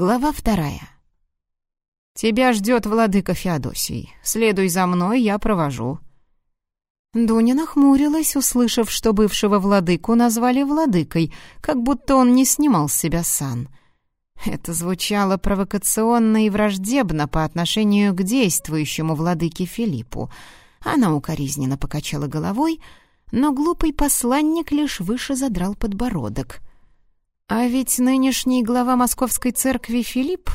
Глава вторая. «Тебя ждет владыка Феодосий. Следуй за мной, я провожу». Дуня нахмурилась, услышав, что бывшего владыку назвали владыкой, как будто он не снимал с себя сан. Это звучало провокационно и враждебно по отношению к действующему владыке Филиппу. Она укоризненно покачала головой, но глупый посланник лишь выше задрал подбородок — а ведь нынешний глава Московской церкви Филипп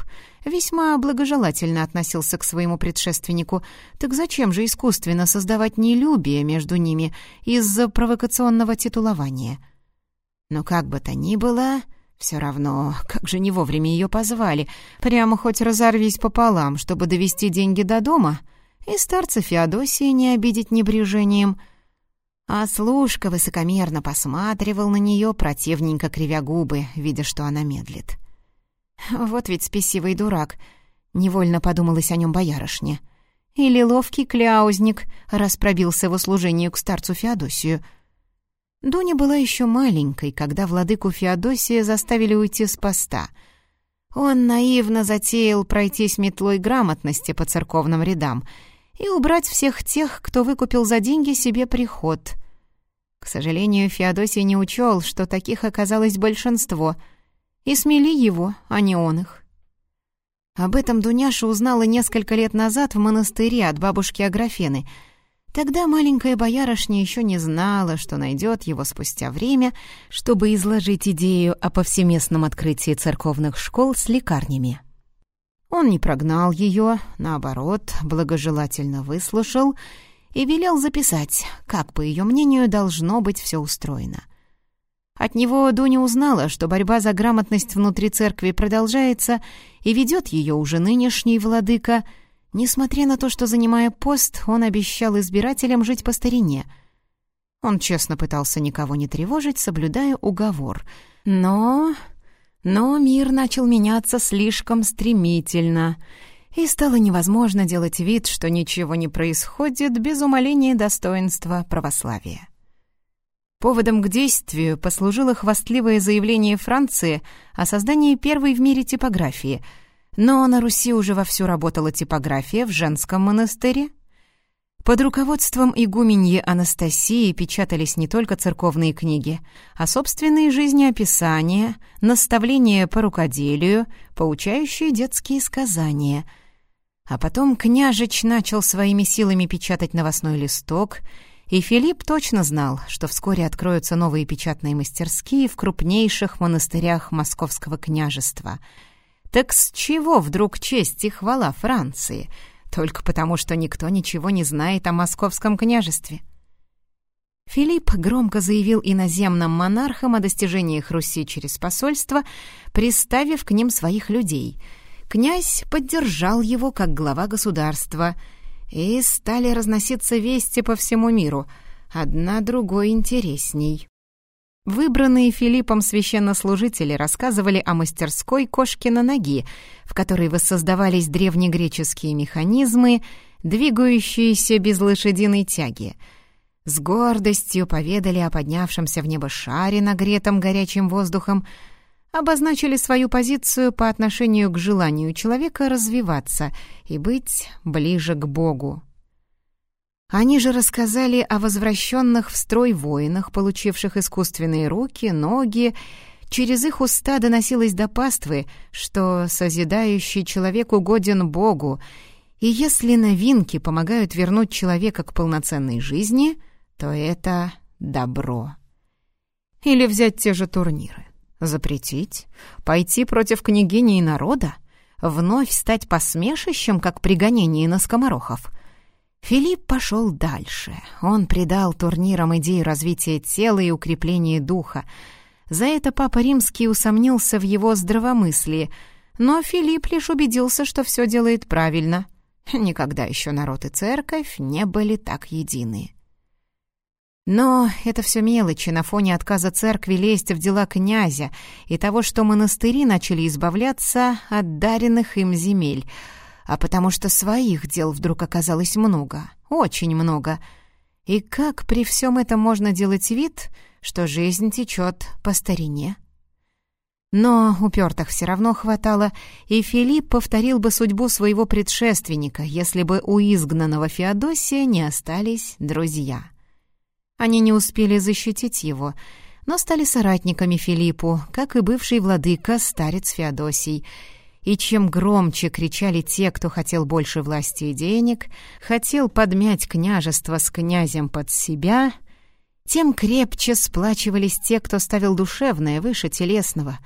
весьма благожелательно относился к своему предшественнику. Так зачем же искусственно создавать нелюбие между ними из-за провокационного титулования? Но как бы то ни было, все равно, как же не вовремя ее позвали, прямо хоть разорвись пополам, чтобы довести деньги до дома, и старца Феодосии не обидеть небрежением — а служка высокомерно посматривал на нее, противненько кривя губы, видя, что она медлит. «Вот ведь спесивый дурак», — невольно подумалось о нем боярышне. «Или ловкий кляузник, раз пробился в услужению к старцу Феодосию». Дуня была еще маленькой, когда владыку Феодосия заставили уйти с поста. Он наивно затеял пройтись метлой грамотности по церковным рядам — и убрать всех тех, кто выкупил за деньги себе приход. К сожалению, Феодосий не учел, что таких оказалось большинство, и смели его, а не он их. Об этом Дуняша узнала несколько лет назад в монастыре от бабушки Аграфены. Тогда маленькая боярышня еще не знала, что найдет его спустя время, чтобы изложить идею о повсеместном открытии церковных школ с лекарнями. Он не прогнал ее, наоборот, благожелательно выслушал и велел записать, как, по ее мнению, должно быть все устроено. От него Дуня узнала, что борьба за грамотность внутри церкви продолжается и ведет ее уже нынешний владыка. Несмотря на то, что, занимая пост, он обещал избирателям жить по старине. Он честно пытался никого не тревожить, соблюдая уговор. Но но мир начал меняться слишком стремительно, и стало невозможно делать вид, что ничего не происходит без умаления достоинства православия. Поводом к действию послужило хвастливое заявление Франции о создании первой в мире типографии, но на Руси уже вовсю работала типография в женском монастыре, под руководством игуменьи Анастасии печатались не только церковные книги, а собственные жизнеописания, наставления по рукоделию, поучающие детские сказания. А потом княжич начал своими силами печатать новостной листок, и Филипп точно знал, что вскоре откроются новые печатные мастерские в крупнейших монастырях Московского княжества. Так с чего вдруг честь и хвала Франции — только потому, что никто ничего не знает о московском княжестве. Филипп громко заявил иноземным монархам о достижениях Руси через посольство, приставив к ним своих людей. Князь поддержал его как глава государства, и стали разноситься вести по всему миру, одна другой интересней. Выбранные Филиппом священнослужители рассказывали о мастерской Кошкина ноги, в которой воссоздавались древнегреческие механизмы, двигающиеся без лошадиной тяги. С гордостью поведали о поднявшемся в небо шаре, нагретом горячим воздухом, обозначили свою позицию по отношению к желанию человека развиваться и быть ближе к Богу. Они же рассказали о возвращенных в строй воинах, получивших искусственные руки, ноги. Через их уста доносилось до паствы, что созидающий человек угоден Богу, и если новинки помогают вернуть человека к полноценной жизни, то это добро. Или взять те же турниры. Запретить? Пойти против княгини и народа? Вновь стать посмешищем, как при гонении на скоморохов — Филипп пошел дальше. Он придал турнирам идею развития тела и укрепления духа. За это Папа Римский усомнился в его здравомыслии, но Филипп лишь убедился, что все делает правильно. Никогда еще народ и церковь не были так едины. Но это все мелочи на фоне отказа церкви лезть в дела князя и того, что монастыри начали избавляться от даренных им земель — а потому что своих дел вдруг оказалось много, очень много. И как при всем этом можно делать вид, что жизнь течет по старине? Но упертых все равно хватало, и Филипп повторил бы судьбу своего предшественника, если бы у изгнанного Феодосия не остались друзья. Они не успели защитить его, но стали соратниками Филиппу, как и бывший владыка, старец Феодосий. И чем громче кричали те, кто хотел больше власти и денег, хотел подмять княжество с князем под себя, тем крепче сплачивались те, кто ставил душевное выше телесного,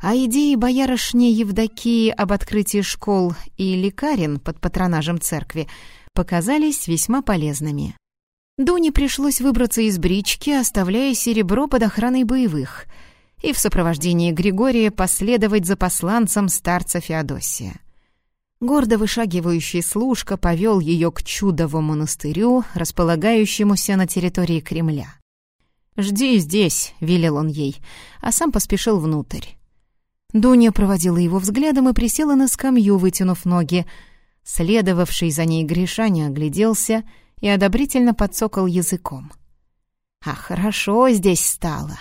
а идеи боярышни Евдокии об открытии школ и лекарен под патронажем церкви показались весьма полезными. Дуне пришлось выбраться из брички, оставляя серебро под охраной боевых, и в сопровождении Григория последовать за посланцем старца Феодосия. Гордо вышагивающий служка повел ее к чудовому монастырю, располагающемуся на территории Кремля. «Жди здесь», — велел он ей, а сам поспешил внутрь. Дуня проводила его взглядом и присела на скамью, вытянув ноги. Следовавший за ней Гришаня огляделся и одобрительно подсокал языком. «А хорошо здесь стало».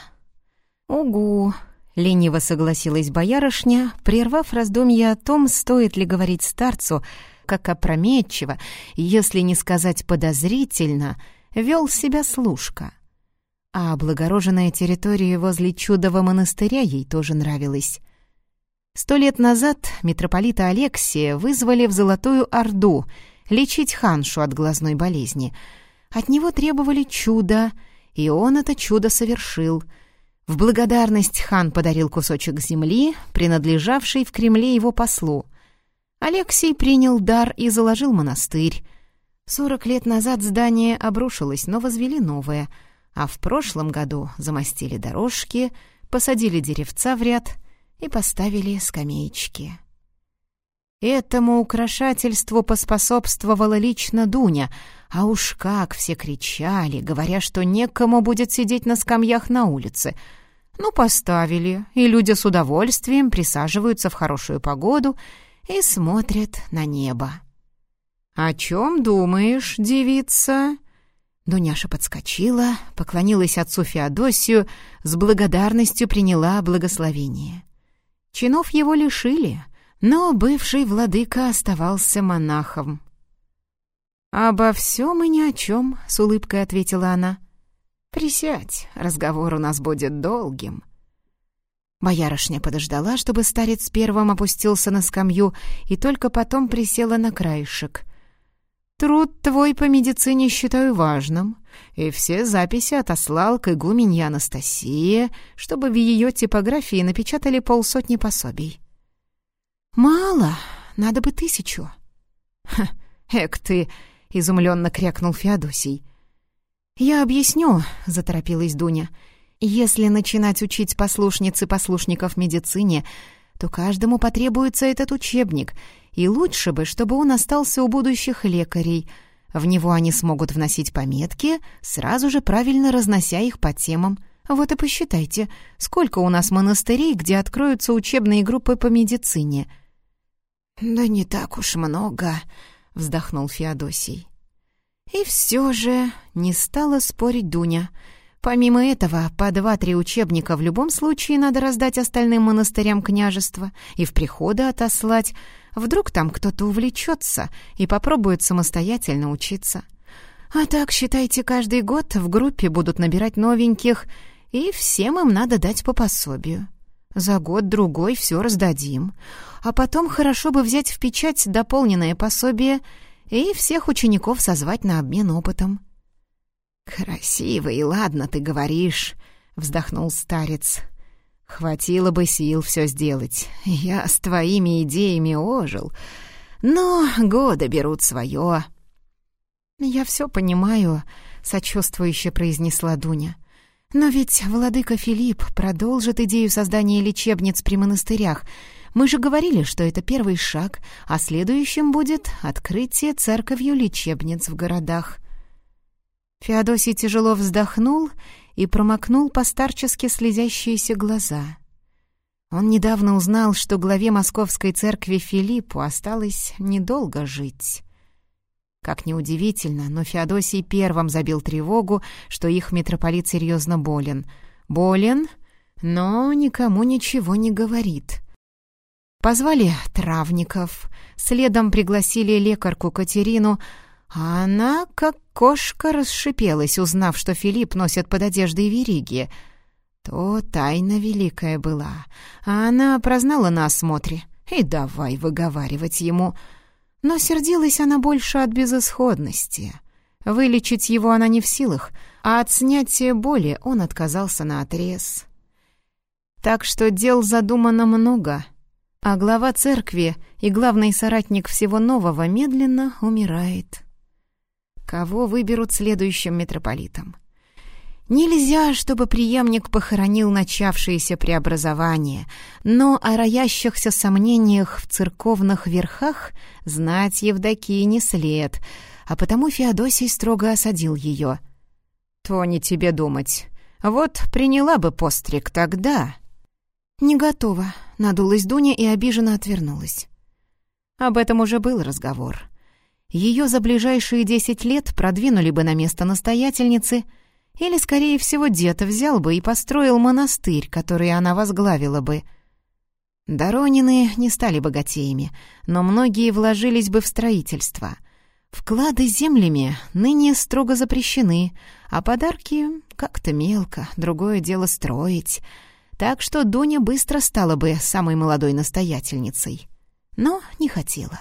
«Угу», — лениво согласилась боярышня, прервав раздумья о том, стоит ли говорить старцу, как опрометчиво, если не сказать подозрительно, вел себя служка. А облагороженная территория возле чудового монастыря ей тоже нравилась. Сто лет назад митрополита Алексия вызвали в Золотую Орду лечить ханшу от глазной болезни. От него требовали чуда, и он это чудо совершил. В благодарность хан подарил кусочек земли, принадлежавший в Кремле его послу. Алексий принял дар и заложил монастырь. Сорок лет назад здание обрушилось, но возвели новое — а в прошлом году замостили дорожки, посадили деревца в ряд и поставили скамеечки. Этому украшательству поспособствовала лично Дуня, а уж как все кричали, говоря, что некому будет сидеть на скамьях на улице. Ну, поставили, и люди с удовольствием присаживаются в хорошую погоду и смотрят на небо. «О чем думаешь, девица?» Дуняша подскочила, поклонилась отцу Феодосию, с благодарностью приняла благословение. Чинов его лишили, но бывший владыка оставался монахом. «Обо всем и ни о чем», — с улыбкой ответила она. «Присядь, разговор у нас будет долгим». Боярышня подождала, чтобы старец первым опустился на скамью, и только потом присела на краешек. Труд твой по медицине считаю важным, и все записи отослал к игуменье Анастасии, чтобы в ее типографии напечатали полсотни пособий. «Мало, надо бы тысячу». «Ха, эк ты!» — изумленно крякнул Феодосий. «Я объясню», — заторопилась Дуня. «Если начинать учить послушниц и послушников медицине, то каждому потребуется этот учебник — и лучше бы, чтобы он остался у будущих лекарей. В него они смогут вносить пометки, сразу же правильно разнося их по темам. Вот и посчитайте, сколько у нас монастырей, где откроются учебные группы по медицине. «Да не так уж много», — вздохнул Феодосий. И все же не стала спорить Дуня. Помимо этого, по два-три учебника в любом случае надо раздать остальным монастырям княжества и в приходы отослать, Вдруг там кто-то увлечется и попробует самостоятельно учиться. А так, считайте, каждый год в группе будут набирать новеньких, и всем им надо дать по пособию. За год-другой все раздадим. А потом хорошо бы взять в печать дополненное пособие и всех учеников созвать на обмен опытом. «Красиво и ладно ты говоришь», — вздохнул старец. Хватило бы сил все сделать. Я с твоими идеями ожил. Но годы берут свое. «Я все понимаю», — сочувствующе произнесла Дуня. «Но ведь владыка Филипп продолжит идею создания лечебниц при монастырях. Мы же говорили, что это первый шаг, а следующим будет открытие церковью лечебниц в городах». Феодосий тяжело вздохнул и промокнул постарчески слезящиеся глаза. Он недавно узнал, что главе Московской церкви Филиппу осталось недолго жить. Как ни удивительно, но Феодосий первым забил тревогу, что их митрополит серьезно болен. Болен, но никому ничего не говорит. Позвали травников, следом пригласили лекарку Катерину, а она, как кошка, расшипелась, узнав, что Филипп носит под одеждой вериги. То тайна великая была, а она прознала на осмотре. И давай выговаривать ему. Но сердилась она больше от безысходности. Вылечить его она не в силах, а от снятия боли он отказался на отрез. Так что дел задумано много, а глава церкви и главный соратник всего нового медленно умирает. Кого выберут следующим митрополитом? Нельзя, чтобы преемник похоронил начавшееся преобразование, но о роящихся сомнениях в церковных верхах знать Евдокии не след, а потому Феодосий строго осадил ее. «То не тебе думать. Вот приняла бы постриг тогда». «Не готова», — надулась Дуня и обиженно отвернулась. Об этом уже был разговор. Ее за ближайшие десять лет продвинули бы на место настоятельницы — или, скорее всего, дед взял бы и построил монастырь, который она возглавила бы. Доронины не стали богатеями, но многие вложились бы в строительство. Вклады землями ныне строго запрещены, а подарки как-то мелко, другое дело строить. Так что Дуня быстро стала бы самой молодой настоятельницей. Но не хотела.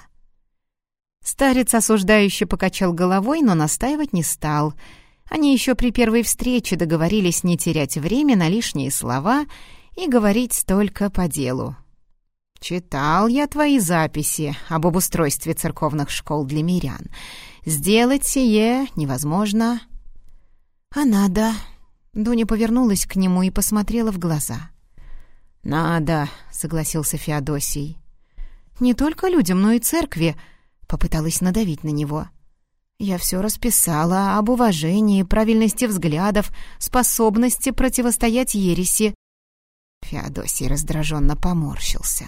Старец осуждающе покачал головой, но настаивать не стал — они еще при первой встрече договорились не терять время на лишние слова и говорить только по делу. «Читал я твои записи об обустройстве церковных школ для мирян. Сделать сие невозможно». «А надо...» Дуня повернулась к нему и посмотрела в глаза. «Надо», — согласился Феодосий. «Не только людям, но и церкви», — попыталась надавить на него. Я все расписала об уважении, правильности взглядов, способности противостоять ереси. Феодосий раздраженно поморщился.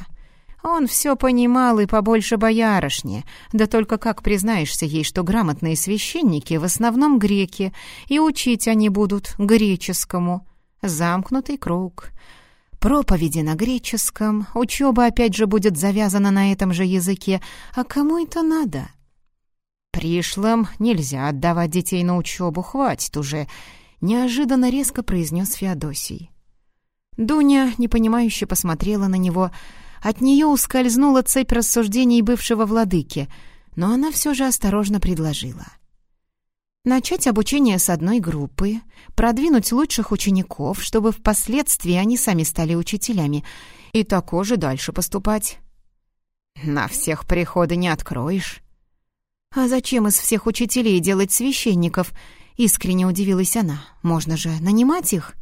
Он все понимал и побольше боярышни, да только как признаешься ей, что грамотные священники в основном греки, и учить они будут греческому. Замкнутый круг. Проповеди на греческом, учеба опять же будет завязана на этом же языке, а кому это надо?» «Пришлым нельзя отдавать детей на учебу, хватит уже», — неожиданно резко произнес Феодосий. Дуня, непонимающе посмотрела на него. От нее ускользнула цепь рассуждений бывшего владыки, но она все же осторожно предложила. Начать обучение с одной группы, продвинуть лучших учеников, чтобы впоследствии они сами стали учителями, и такое же дальше поступать. «На всех приходы не откроешь», «А зачем из всех учителей делать священников?» — искренне удивилась она. «Можно же нанимать их?»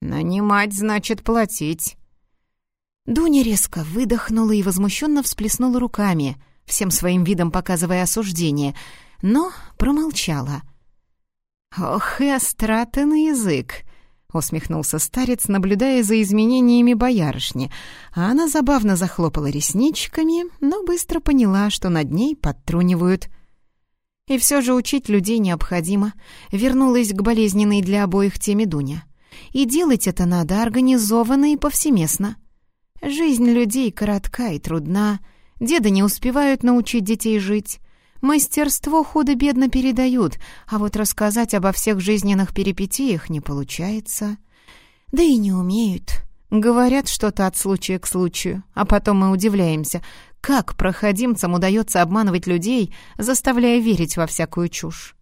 «Нанимать значит платить». Дуня резко выдохнула и возмущенно всплеснула руками, всем своим видом показывая осуждение, но промолчала. «Ох, и острота на язык!» — усмехнулся старец, наблюдая за изменениями боярышни, а она забавно захлопала ресничками, но быстро поняла, что над ней подтрунивают. И все же учить людей необходимо. Вернулась к болезненной для обоих теме Дуня. И делать это надо организованно и повсеместно. Жизнь людей коротка и трудна, деды не успевают научить детей жить, Мастерство худо-бедно передают, а вот рассказать обо всех жизненных перипетиях не получается. Да и не умеют. Говорят что-то от случая к случаю, а потом мы удивляемся, как проходимцам удается обманывать людей, заставляя верить во всякую чушь.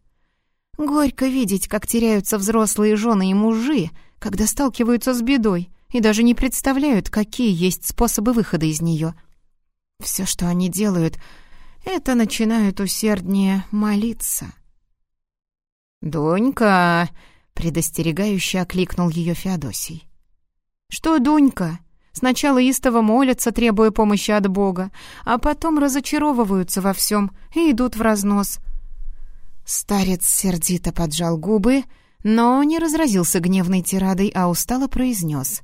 Горько видеть, как теряются взрослые жены и мужи, когда сталкиваются с бедой и даже не представляют, какие есть способы выхода из нее. Все, что они делают — это начинают усерднее молиться. «Дунька!» — предостерегающе окликнул ее Феодосий. «Что, Дунька?» Сначала истово молятся, требуя помощи от Бога, а потом разочаровываются во всем и идут в разнос. Старец сердито поджал губы, но не разразился гневной тирадой, а устало произнес.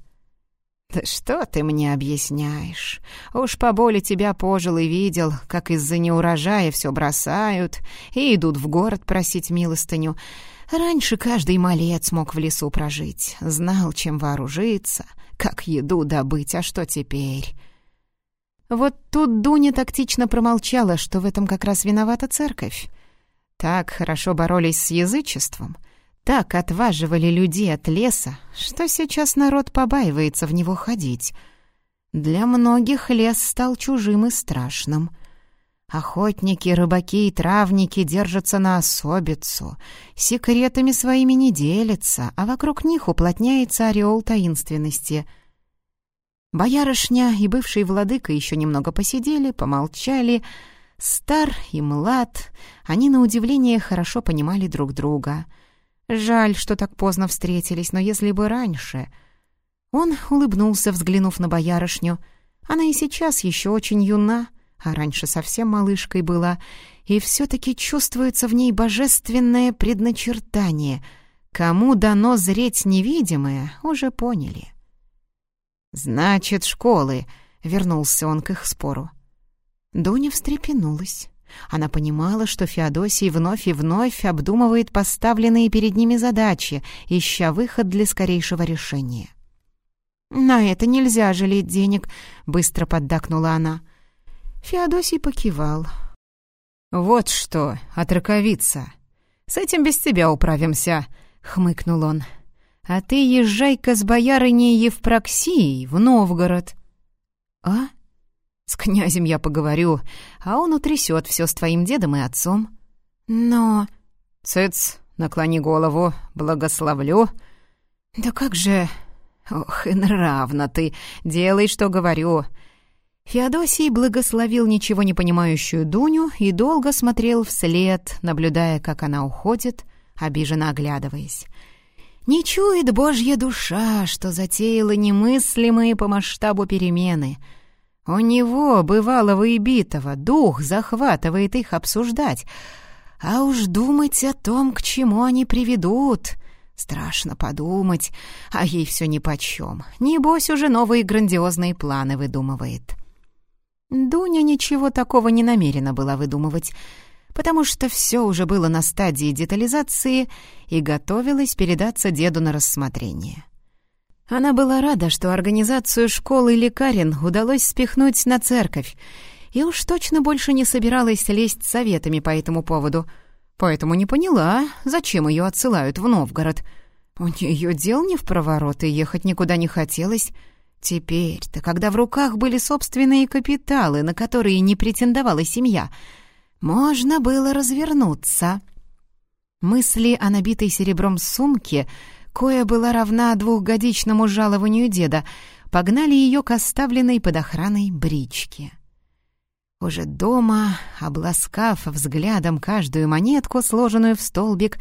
«Да что ты мне объясняешь? Уж по боли тебя пожил и видел, как из-за неурожая все бросают и идут в город просить милостыню. Раньше каждый малец мог в лесу прожить, знал, чем вооружиться, как еду добыть, а что теперь? Вот тут Дуня тактично промолчала, что в этом как раз виновата церковь. Так хорошо боролись с язычеством, так отваживали людей от леса, что сейчас народ побаивается в него ходить. Для многих лес стал чужим и страшным. Охотники, рыбаки и травники держатся на особицу, секретами своими не делятся, а вокруг них уплотняется ореол таинственности — Боярышня и бывший владыка еще немного посидели, помолчали. Стар и млад, они, на удивление, хорошо понимали друг друга. Жаль, что так поздно встретились, но если бы раньше... Он улыбнулся, взглянув на боярышню. Она и сейчас еще очень юна, а раньше совсем малышкой была, и все-таки чувствуется в ней божественное предначертание. Кому дано зреть невидимое, уже поняли. «Значит, школы», — вернулся он к их спору. Дуня встрепенулась. Она понимала, что Феодосий вновь и вновь обдумывает поставленные перед ними задачи, ища выход для скорейшего решения. «На это нельзя жалеть денег», — быстро поддакнула она. Феодосий покивал. «Вот что, отраковица, с этим без тебя управимся», — хмыкнул он а ты езжай-ка с боярыней Евпроксией в Новгород». «А? С князем я поговорю, а он утрясет все с твоим дедом и отцом». «Но...» «Цыц, наклони голову, благословлю». «Да как же...» «Ох, и нравно ты, делай, что говорю». Феодосий благословил ничего не понимающую Дуню и долго смотрел вслед, наблюдая, как она уходит, обиженно оглядываясь. Не чует Божья душа, что затеяла немыслимые по масштабу перемены. У него, бывалого и битого, дух захватывает их обсуждать. А уж думать о том, к чему они приведут... Страшно подумать, а ей все нипочем. Небось, уже новые грандиозные планы выдумывает. Дуня ничего такого не намерена была выдумывать — потому что все уже было на стадии детализации и готовилось передаться деду на рассмотрение. Она была рада, что организацию школы лекарин удалось спихнуть на церковь, и уж точно больше не собиралась лезть советами по этому поводу, поэтому не поняла, зачем ее отсылают в Новгород. У нее дел не в проворот, и ехать никуда не хотелось. Теперь-то, когда в руках были собственные капиталы, на которые не претендовала семья — можно было развернуться. Мысли о набитой серебром сумке, кое была равна двухгодичному жалованию деда, погнали ее к оставленной под охраной бричке. Уже дома, обласкав взглядом каждую монетку, сложенную в столбик,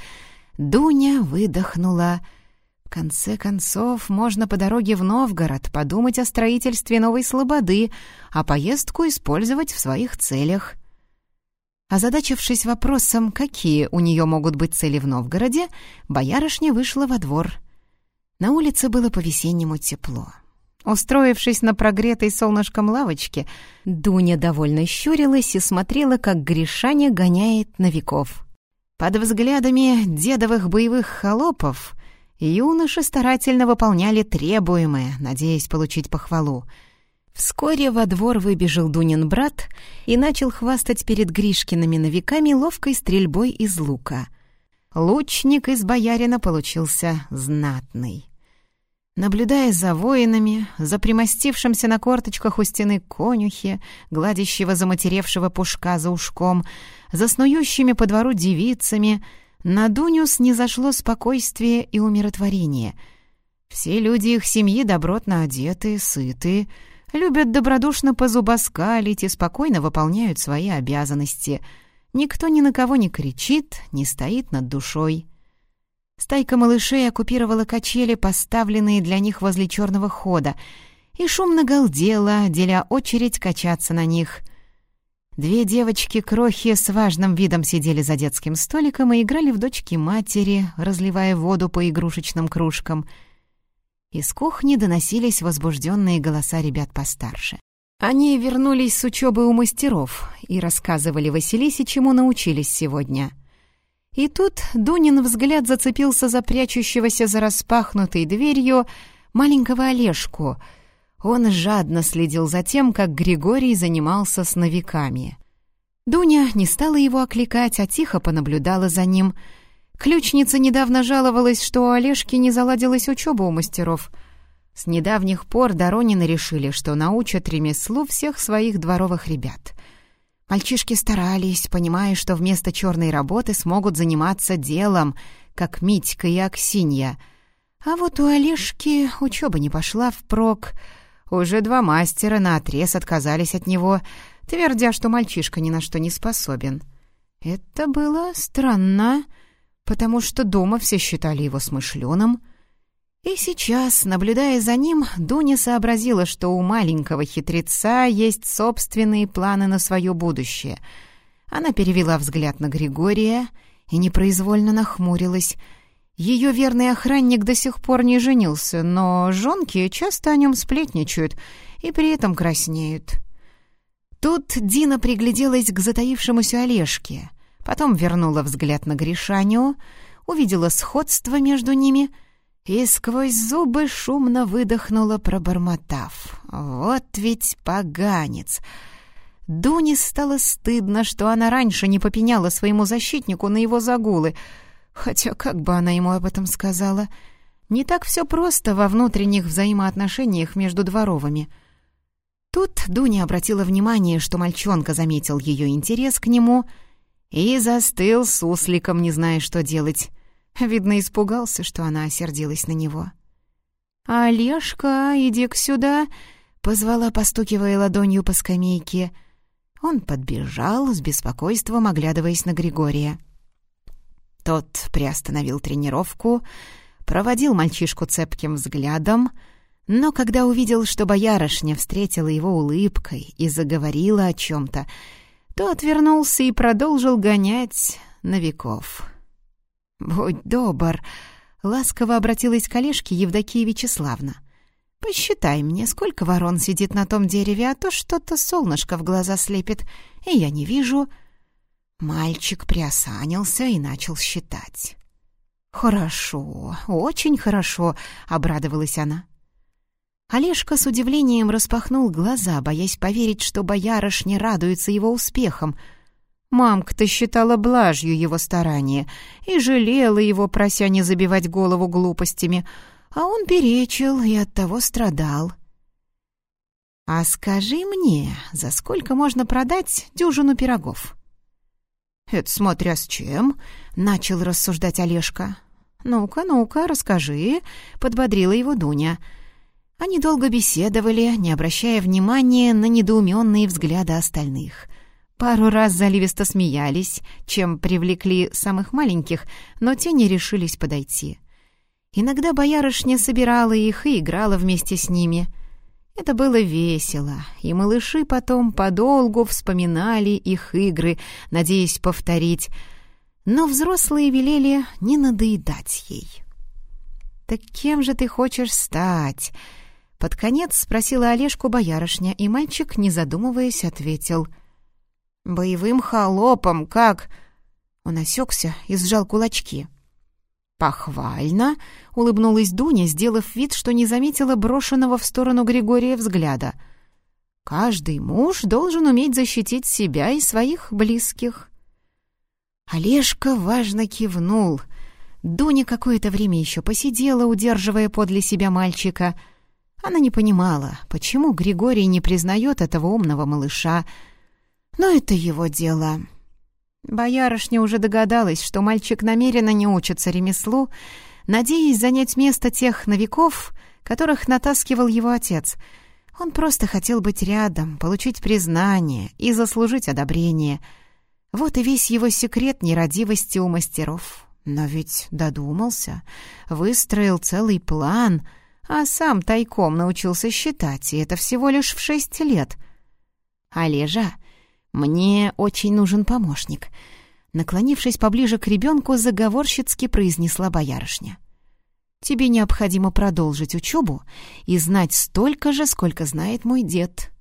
Дуня выдохнула. В конце концов, можно по дороге в Новгород подумать о строительстве новой слободы, а поездку использовать в своих целях — Озадачившись вопросом, какие у нее могут быть цели в Новгороде, боярышня вышла во двор. На улице было по-весеннему тепло. Устроившись на прогретой солнышком лавочке, Дуня довольно щурилась и смотрела, как Гришаня гоняет новиков. Под взглядами дедовых боевых холопов юноши старательно выполняли требуемое, надеясь получить похвалу — Вскоре во двор выбежал Дунин брат и начал хвастать перед Гришкиными новиками ловкой стрельбой из лука. Лучник из боярина получился знатный. Наблюдая за воинами, за примостившимся на корточках у стены конюхи, гладящего заматеревшего пушка за ушком, за снующими по двору девицами, на Дуню снизошло спокойствие и умиротворение. Все люди их семьи добротно одеты, сыты, любят добродушно позубоскалить и спокойно выполняют свои обязанности. Никто ни на кого не кричит, не стоит над душой. Стайка малышей оккупировала качели, поставленные для них возле черного хода, и шумно галдела, деля очередь качаться на них. Две девочки-крохи с важным видом сидели за детским столиком и играли в дочки матери, разливая воду по игрушечным кружкам — из кухни доносились возбужденные голоса ребят постарше. Они вернулись с учебы у мастеров и рассказывали Василисе, чему научились сегодня. И тут Дунин взгляд зацепился за прячущегося за распахнутой дверью маленького Олежку. Он жадно следил за тем, как Григорий занимался с новиками. Дуня не стала его окликать, а тихо понаблюдала за ним. Ключница недавно жаловалась, что у Олежки не заладилась учеба у мастеров. С недавних пор Доронины решили, что научат ремеслу всех своих дворовых ребят. Мальчишки старались, понимая, что вместо черной работы смогут заниматься делом, как Митька и Аксинья. А вот у Олежки учеба не пошла впрок. Уже два мастера наотрез отказались от него — твердя, что мальчишка ни на что не способен. Это было странно, потому что дома все считали его смышленым. И сейчас, наблюдая за ним, Дуня сообразила, что у маленького хитреца есть собственные планы на свое будущее. Она перевела взгляд на Григория и непроизвольно нахмурилась. Ее верный охранник до сих пор не женился, но жонки часто о нем сплетничают и при этом краснеют. Тут Дина пригляделась к затаившемуся Олежке, потом вернула взгляд на Гришаню, увидела сходство между ними и сквозь зубы шумно выдохнула, пробормотав. «Вот ведь поганец!» Дуне стало стыдно, что она раньше не попеняла своему защитнику на его загулы, хотя как бы она ему об этом сказала? Не так все просто во внутренних взаимоотношениях между дворовыми — Тут Дуня обратила внимание, что мальчонка заметил ее интерес к нему и застыл с усликом, не зная, что делать. Видно, испугался, что она осердилась на него. «Олежка, иди-ка сюда!» — позвала, постукивая ладонью по скамейке. Он подбежал, с беспокойством оглядываясь на Григория. Тот приостановил тренировку, проводил мальчишку цепким взглядом — но когда увидел, что боярышня встретила его улыбкой и заговорила о чем-то, то отвернулся и продолжил гонять новиков. «Будь добр!» — ласково обратилась к Олежке Евдокия Вячеславна. «Посчитай мне, сколько ворон сидит на том дереве, а то что-то солнышко в глаза слепит, и я не вижу...» Мальчик приосанился и начал считать. «Хорошо, очень хорошо», — обрадовалась она. Олежка с удивлением распахнул глаза, боясь поверить, что боярышня радуется его успехам. Мамка-то считала блажью его старания и жалела его, прося не забивать голову глупостями, а он перечил и оттого страдал. «А скажи мне, за сколько можно продать дюжину пирогов?» «Это смотря с чем», — начал рассуждать Олежка. «Ну-ка, ну-ка, расскажи», — подбодрила его Дуня. «Дуня». Они долго беседовали, не обращая внимания на недоуменные взгляды остальных. Пару раз заливисто смеялись, чем привлекли самых маленьких, но те не решились подойти. Иногда боярышня собирала их и играла вместе с ними. Это было весело, и малыши потом подолгу вспоминали их игры, надеясь повторить, но взрослые велели не надоедать ей. «Так кем же ты хочешь стать?» Под конец спросила Олежку боярышня, и мальчик, не задумываясь, ответил. «Боевым холопом, как?» Он осекся и сжал кулачки. «Похвально!» — улыбнулась Дуня, сделав вид, что не заметила брошенного в сторону Григория взгляда. «Каждый муж должен уметь защитить себя и своих близких». Олежка важно кивнул. Дуня какое-то время еще посидела, удерживая подле себя мальчика — она не понимала, почему Григорий не признает этого умного малыша. Но это его дело. Боярышня уже догадалась, что мальчик намеренно не учится ремеслу, надеясь занять место тех новиков, которых натаскивал его отец. Он просто хотел быть рядом, получить признание и заслужить одобрение. Вот и весь его секрет нерадивости у мастеров. Но ведь додумался, выстроил целый план — а сам тайком научился считать, и это всего лишь в шесть лет. «Олежа, мне очень нужен помощник», — наклонившись поближе к ребенку, заговорщицки произнесла боярышня. «Тебе необходимо продолжить учебу и знать столько же, сколько знает мой дед».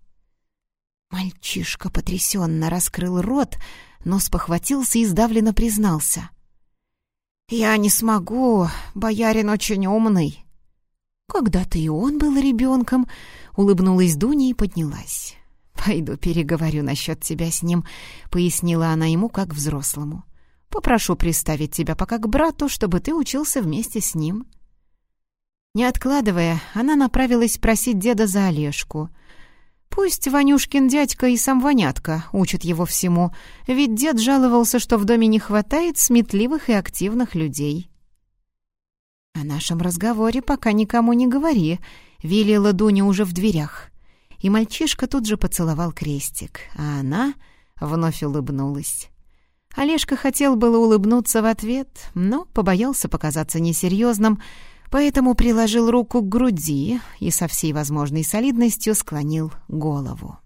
Мальчишка потрясенно раскрыл рот, но спохватился и сдавленно признался. «Я не смогу, боярин очень умный». «Когда-то и он был ребенком», — улыбнулась Дуня и поднялась. «Пойду переговорю насчет тебя с ним», — пояснила она ему как взрослому. «Попрошу приставить тебя пока к брату, чтобы ты учился вместе с ним». Не откладывая, она направилась просить деда за Олежку. Пусть Ванюшкин дядька и сам Ванятка учат его всему, ведь дед жаловался, что в доме не хватает сметливых и активных людей. «О нашем разговоре пока никому не говори», — велела Дуня уже в дверях. И мальчишка тут же поцеловал крестик, а она вновь улыбнулась. Олежка хотел было улыбнуться в ответ, но побоялся показаться несерьезным, поэтому приложил руку к груди и со всей возможной солидностью склонил голову.